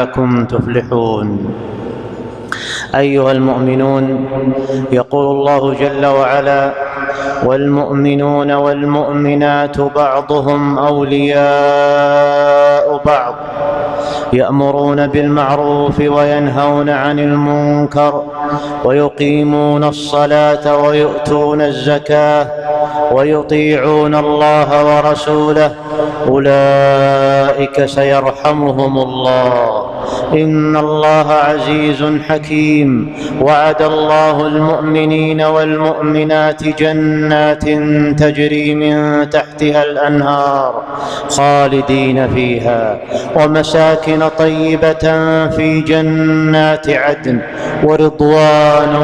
لعلكم تفلحون. أيها المؤمنون يقول الله جل وعلا والمؤمنون والمؤمنات بعضهم أولياء بعض يأمرون بالمعروف وينهون عن المنكر ويقيمون الصلاة ويؤتون الزكاة ويطيعون الله ورسوله. أولئك سيرحمهم الله. إن الله عزيز حكيم. وعد الله المؤمنين والمؤمنات جنات تجري من تحتها الأنهار خالدين فيها. ومساكن طيبة في جنات عدن. ورضوان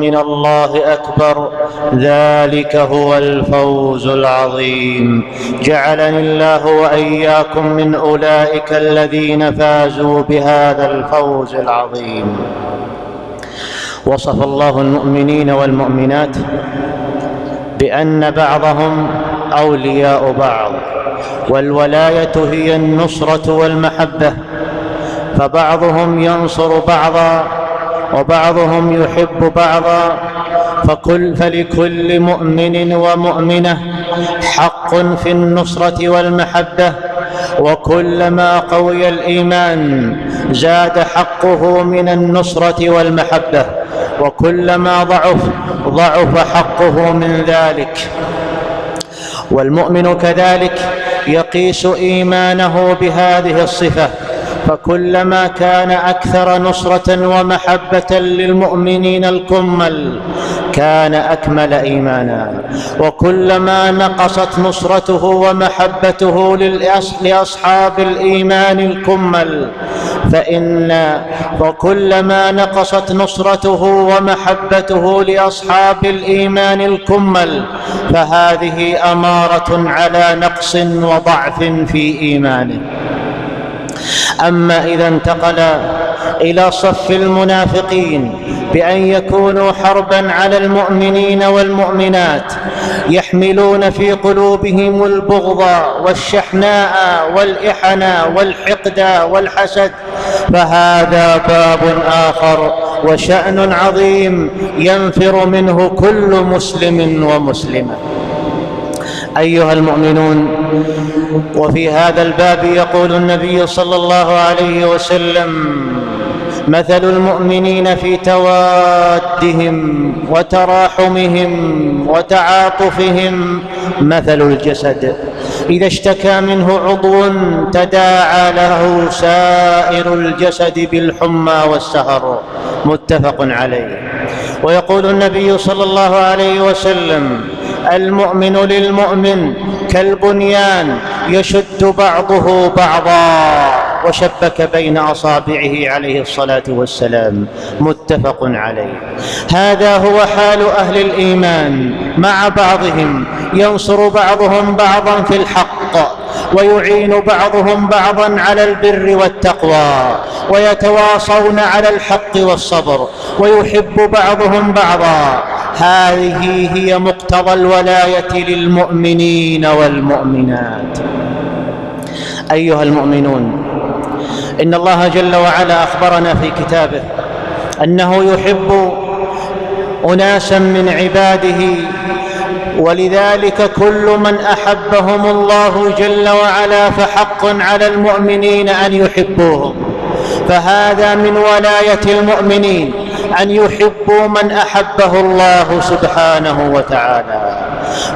من الله أكبر. ذلك هو الفوز العظيم. جعلني الله وإياكم من أولئك الذين فازوا بهذا الفوز العظيم. وصف الله المؤمنين والمؤمنات بأن بعضهم أولياء بعض والولاية هي النصرة والمحبة فبعضهم ينصر بعضا وبعضهم يحب بعضا. فكل فلكل مؤمن ومؤمنة حق في النصرة والمحبة وكلما قوي الإيمان زاد حقه من النصرة والمحبة وكلما ضعف ضعف حقه من ذلك. والمؤمن كذلك يقيس إيمانه بهذه الصفة فكلما كان أكثر نصرة ومحبة للمؤمنين الكمل كان أكمل إيمانا. وكلما نقصت نصرته ومحبته لأصحاب الإيمان الكمل فان وكلما نقصت نصرته ومحبته لأصحاب الإيمان الكمل فهذه أمارة على نقص وضعف في إيمانه. أما إذا انتقل إلى صف المنافقين بأن يكونوا حربا على المؤمنين والمؤمنات يحملون في قلوبهم البغض والشحناء والاحنا والحقد والحسد فهذا باب آخر وشأن عظيم ينفر منه كل مسلم ومسلمة. أيها المؤمنون وفي هذا الباب يقول النبي صلى الله عليه وسلم مثل المؤمنين في توادهم وتراحمهم وتعاطفهم مثل الجسد. إذا اشتكى منه عضو تداعى له سائر الجسد بالحمى والسهر. متفق عليه. ويقول النبي صلى الله عليه وسلم المؤمن للمؤمن كالبنيان يشد بعضه بعضا وشبك بين أصابعه عليه الصلاة والسلام متفق عليه. هذا هو حال أهل الإيمان مع بعضهم ينصر بعضهم بعضا في الحق ويعين بعضهم بعضا على البر والتقوى ويتواصون على الحق والصبر ويحب بعضهم بعضا هذه هي مقتضى الولاية للمؤمنين والمؤمنات. أيها المؤمنون إن الله جل وعلا أخبرنا في كتابه أنه يحب أناسا من عباده ولذلك كل من أحبهم الله جل وعلا فحق على المؤمنين أن يحبوهم فهذا من ولاية المؤمنين. أن يحبوا من أحبه الله سبحانه وتعالى.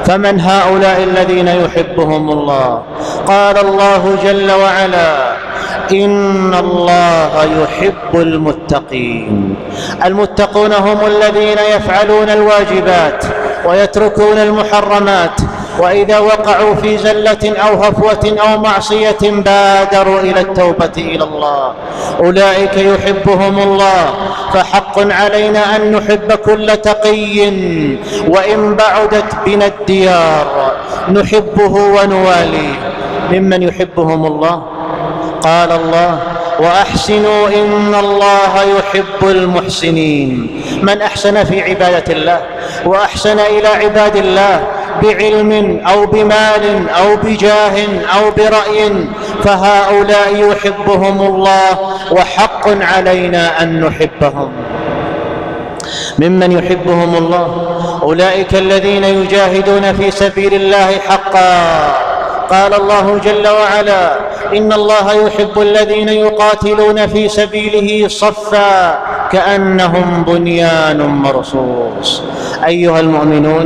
فمن هؤلاء الذين يحبهم الله؟ قال الله جل وعلا إن الله يحب المتقين. المتقون هم الذين يفعلون الواجبات ويتركون المحرمات وإذا وقعوا في زله أو هفوة أو معصية بادروا إلى التوبة إلى الله. أولئك يحبهم الله. فحق علينا أن نحب كل تقي. وإن بعدت بنا الديار نحبه ونواليه ممن يحبهم الله؟ قال الله وأحسنوا إن الله يحب المحسنين. من أحسن في عبادة الله؟ وأحسن إلى عباد الله. بعلم أو بمال أو بجاه أو برأي فهؤلاء يحبهم الله وحق علينا أن نحبهم. ممن يحبهم الله؟ أولئك الذين يجاهدون في سبيل الله حقا. قال الله جل وعلا إن الله يحب الذين يقاتلون في سبيله صفا كأنهم بنيان مرصوص. أيها المؤمنون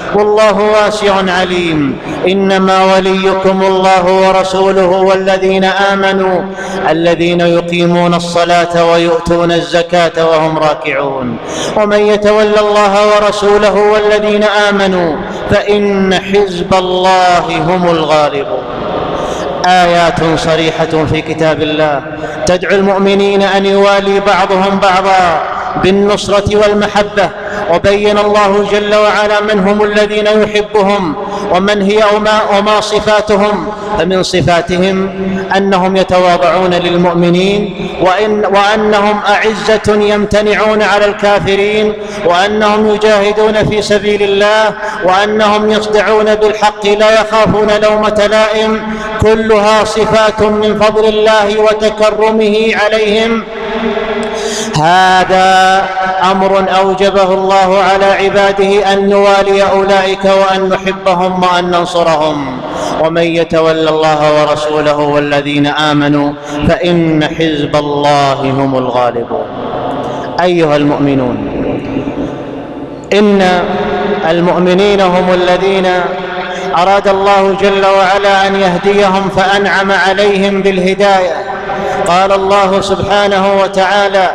والله واسع عليم. إنما وليكم الله ورسوله والذين آمنوا الذين يقيمون الصلاة ويؤتون الزكاة وهم راكعون. ومن يتولى الله ورسوله والذين آمنوا فإن حزب الله هم الغالبون. آيات صريحة في كتاب الله. تدعو المؤمنين أن يوالي بعضهم بعضا بالنصرة والمحبة وبين الله جل وعلا من هم الذين يحبهم ومن هي وما, وما صفاتهم. فمن صفاتهم أنهم يتواضعون للمؤمنين وإن وأنهم أعزة يمتنعون على الكافرين وأنهم يجاهدون في سبيل الله وأنهم يصدعون بالحق لا يخافون لومة لائم. كلها صفات من فضل الله وتكرمه عليهم. هذا أمر أوجبه الله على عباده أن نوالي أولئك وأن نحبهم وأن ننصرهم. ومن يتول الله ورسوله والذين آمنوا فإن حزب الله هم الغالبون. أيها المؤمنون إن المؤمنين هم الذين أراد الله جل وعلا أن يهديهم فأنعم عليهم بالهداية. قال الله سبحانه وتعالى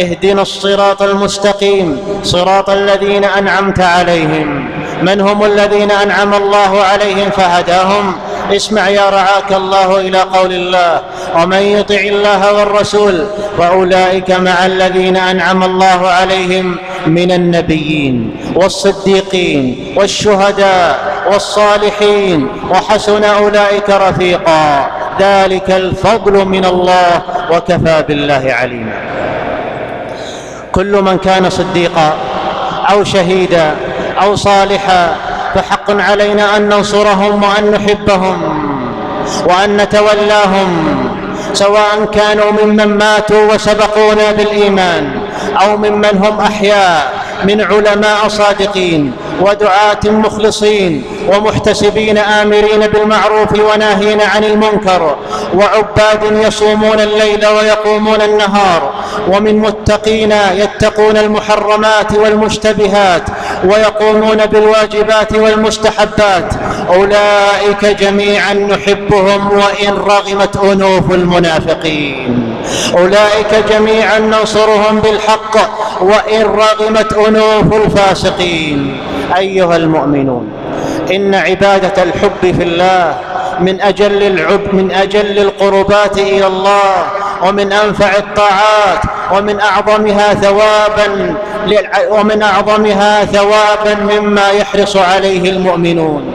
اهدنا الصراط المستقيم صراط الذين أنعمت عليهم. من هم الذين أنعم الله عليهم فهداهم؟ اسمع يا رعاك الله إلى قول الله. ومن يطع الله والرسول فأولئك مع الذين أنعم الله عليهم من النبيين والصديقين والشهداء والصالحين وحسن أولئك رفيقا. ذلك الفضل من الله وكفى بالله عليما. كل من كان صديقا أو شهيدا أو صالحا فحق علينا أن ننصرهم وأن نحبهم وأن نتولاهم سواء كانوا ممن ماتوا وسبقونا بالإيمان أو ممن هم أحياء من علماء صادقين ودعاة مخلصين ومحتسبين آمرين بالمعروف وناهين عن المنكر وعباد يصومون الليل ويقومون النهار ومن متقين يتقون المحرمات والمشتبهات ويقومون بالواجبات والمستحبات. أولئك جميعا نحبهم وإن رغمت أنوف المنافقين. أولئك جميعا ننصرهم بالحق وإن رغمت أنوف الفاسقين. أيها المؤمنون إن عبادة الحب في الله من أجل العب من أجل القربات إلى الله ومن أنفع الطاعات ومن أعظمها ثوابا ومن أعظمها ثوابا مما يحرص عليه المؤمنون.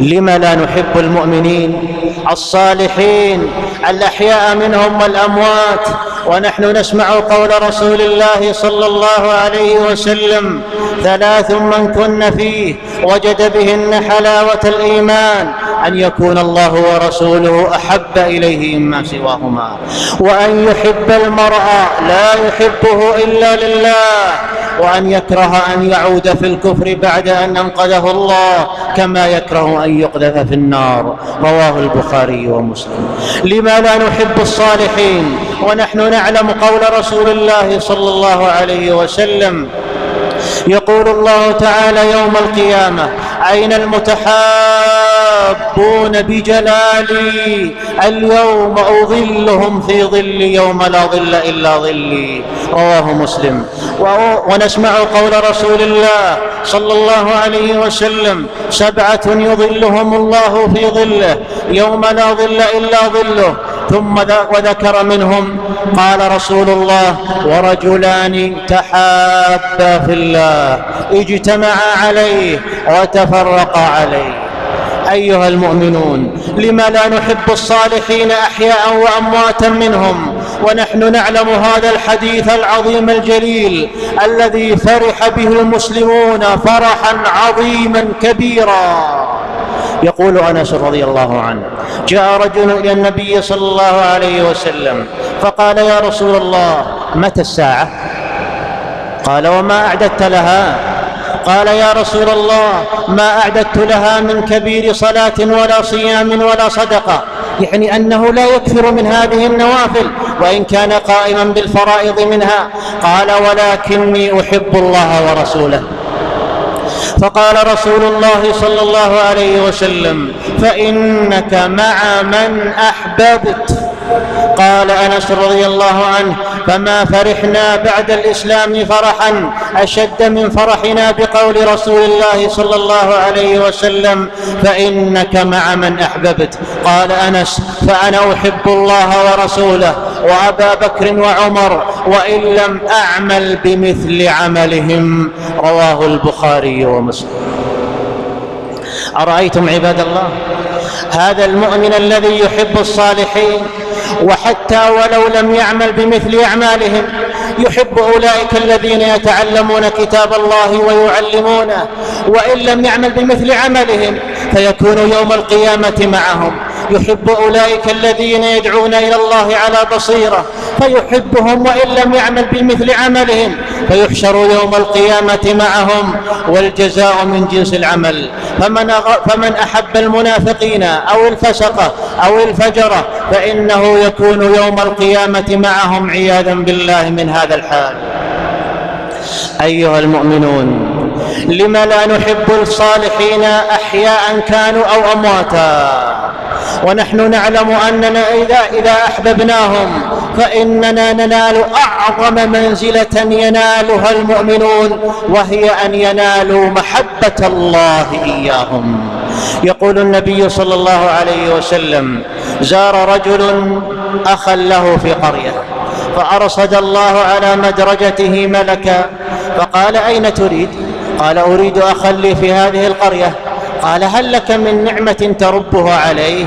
لم لا نحب المؤمنين؟ الصالحين الأحياء منهم والأموات ونحن نسمع قول رسول الله صلى الله عليه وسلم ثلاث من كن فيه وجد بهن حلاوة الإيمان أن يكون الله ورسوله أحب إليه مما سواهما وأن يحب المرء لا يحبه إلا لله وأن يكره أن يعود في الكفر بعد أن أنقذه الله كما يكره أن يقذف في النار. رواه البخاري ومسلم. لما لا نحب الصالحين ونحن نعلم قول رسول الله صلى الله عليه وسلم يقول الله تعالى يوم القيامة أين المتحابون بجلالي؟ اليوم أظلهم في ظل يوم لا ظل إلا ظلي. رواه مسلم. ونسمع قول رسول الله صلى الله عليه وسلم سبعة يظلهم الله في ظله يوم لا ظل إلا ظله. ثم وذكر منهم قال رسول الله ورجلان تحابا في الله اجتمعا عليه وتفرقا عليه. أيها المؤمنون لما لا نحب الصالحين أحياء وأمواتا منهم؟ ونحن نعلم هذا الحديث العظيم الجليل الذي فرح به المسلمون فرحا عظيما كبيرا. يقول أنس رضي الله عنه جاء رجل إلى النبي صلى الله عليه وسلم فقال يا رسول الله متى الساعة؟ قال وما أعددت لها. قال يا رسول الله ما أعددت لها من كبير صلاة ولا صيام ولا صدقة يعني أنه لا يكثر من هذه النوافل وإن كان قائما بالفرائض منها. قال ولكني أحب الله ورسوله. فقال رسول الله صلى الله عليه وسلم فإنك مع من أحببت؟ قال أنس رضي الله عنه فما فرحنا بعد الإسلام فرحا أشد من فرحنا بقول رسول الله صلى الله عليه وسلم فإنك مع من أحببت؟ قال أنس فأنا أحب الله ورسوله وأبا بكر وعمر وإن لم أعمل بمثل عملهم. رواه البخاري ومسلم. أرأيتم عباد الله هذا المؤمن الذي يحب الصالحين وحتى ولو لم يعمل بمثل أعمالهم يحب أولئك الذين يتعلمون كتاب الله ويعلمونه. وإن لم يعمل بمثل عملهم فيكون يوم القيامة معهم. يحب أولئك الذين يدعون إلى الله على بصيرة فيحبهم وإن لم يعمل بمثل عملهم فيحشر يوم القيامة معهم والجزاء من جنس العمل. فمن فمن أحب المنافقين أو الفسقه أو الفجره فإنه يكون يوم القيامة معهم عياذا بالله من هذا الحال. أيها المؤمنون لم لا نحب الصالحين أحياء كانوا أو أمواتا؟ ونحن نعلم أننا إذا إذا أحببناهم فإننا ننال أعظم منزلة ينالها المؤمنون وهي أن ينالوا محبة الله إياهم. يقول النبي صلى الله عليه وسلم زار رجل أخا له في قرية فأرصد الله على مدرجته ملكا فقال أين تريد؟ قال أريد أخا لي في هذه القرية. قال هل لك من نعمة تربها عليه؟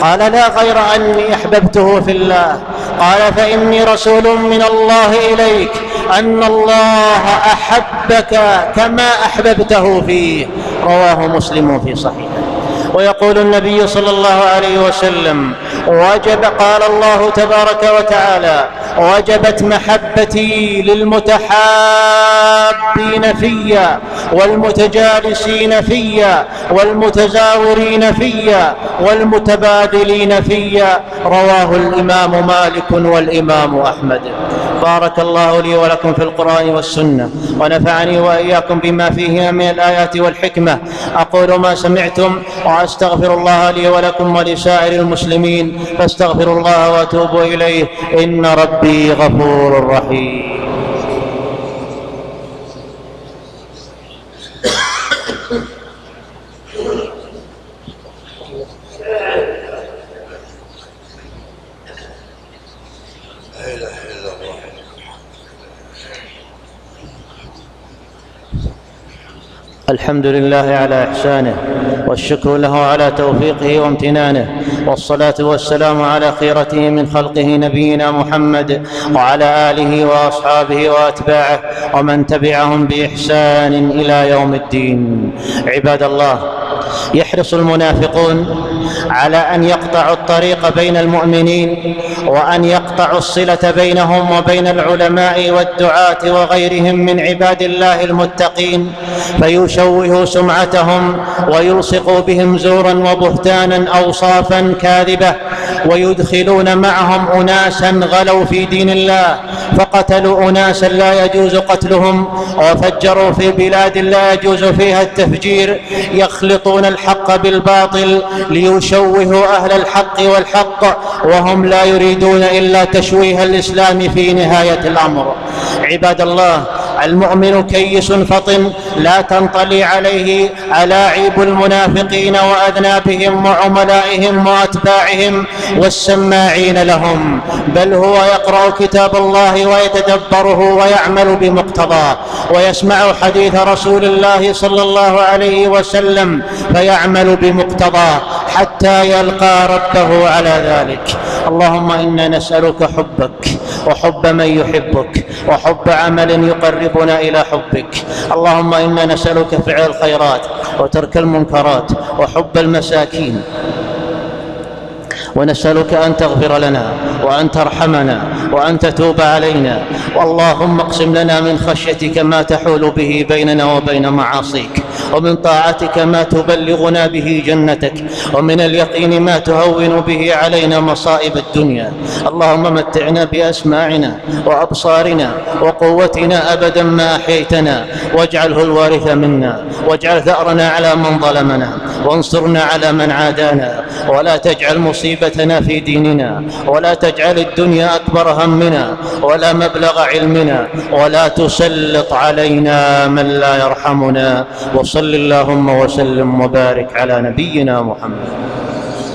قال لا غير أني أحببته في الله. قال فإني رسول من الله إليك أن الله أحبك كما أحببته فيه. رواه مسلم في صحيحه ويقول النبي صلى الله عليه وسلم وجب قال الله تبارك وتعالى وجبت محبتي للمتحابين فيا والمتجالسين فيا والمتزاورين فيا والمتبادلين فيا. رواه الإمام مالك والإمام أحمد. بارك الله لي ولكم في القرآن والسنة ونفعني وإياكم بما فيهما من الآيات والحكمة. أقول ما سمعتم وأستغفر الله لي ولكم ولسائر المسلمين فاستغفروا الله وأتوبوا إليه. إن ربي غفور رحيم. Thank you. الحمد لله على إحسانه والشكر له على توفيقه وامتنانه والصلاة والسلام على خيرته من خلقه نبينا محمد وعلى آله وأصحابه وأتباعه ومن تبعهم بإحسان إلى يوم الدين. عباد الله يحرص المنافقون على أن يقطعوا الطريق بين المؤمنين وأن يقطعوا الصلة بينهم وبين العلماء والدعاة وغيرهم من عباد الله المتقين فيشوهوا سمعتهم ويلصقوا بهم زورا وبهتانا أوصافا كاذبة ويدخلون معهم أناسا غلوا في دين الله فقتلوا أناسا لا يجوز قتلهم وفجروا في بلاد لا يجوز فيها التفجير يخلطون الحق بالباطل ليشوهوا أهل الحق والحق وهم لا يريدون إلا تشويه الإسلام في نهاية الأمر. عباد الله المؤمن كيس فطن لا تنطلي عليه ألاعيب المنافقين وأذنابهم وعملائهم وأتباعهم والسماعين لهم. بل هو يقرأ كتاب الله ويتدبره ويعمل بمقتضاه ويسمع حديث رسول الله صلى الله عليه وسلم فيعمل بمقتضاه حتى يلقى ربه على ذلك. اللهم إنا نسألك حبك وحب من يحبك وحب عمل يقربنا إلى حبك. اللهم إنا نسألك فعل الخيرات وترك المنكرات وحب المساكين. ونسألك أن تغفر لنا وأن ترحمنا وأن تتوب علينا. واللهم اقسم لنا من خشيتك ما تحول به بيننا وبين معاصيك ومن طاعتك ما تبلغنا به جنتك ومن اليقين ما تهون به علينا مصائب الدنيا. اللهم متعنا بأسماعنا وأبصارنا وقوتنا أبدا ما أحييتنا. واجعله الوارث منا واجعل ثأرنا على من ظلمنا وانصرنا على من عادانا. ولا تجعل مصيبتنا في ديننا. ولا تجعل الدنيا أكبر همنا ولا مبلغ علمنا ولا تسلط علينا من لا يرحمنا. وصل اللهم وسلم وبارك على نبينا محمد.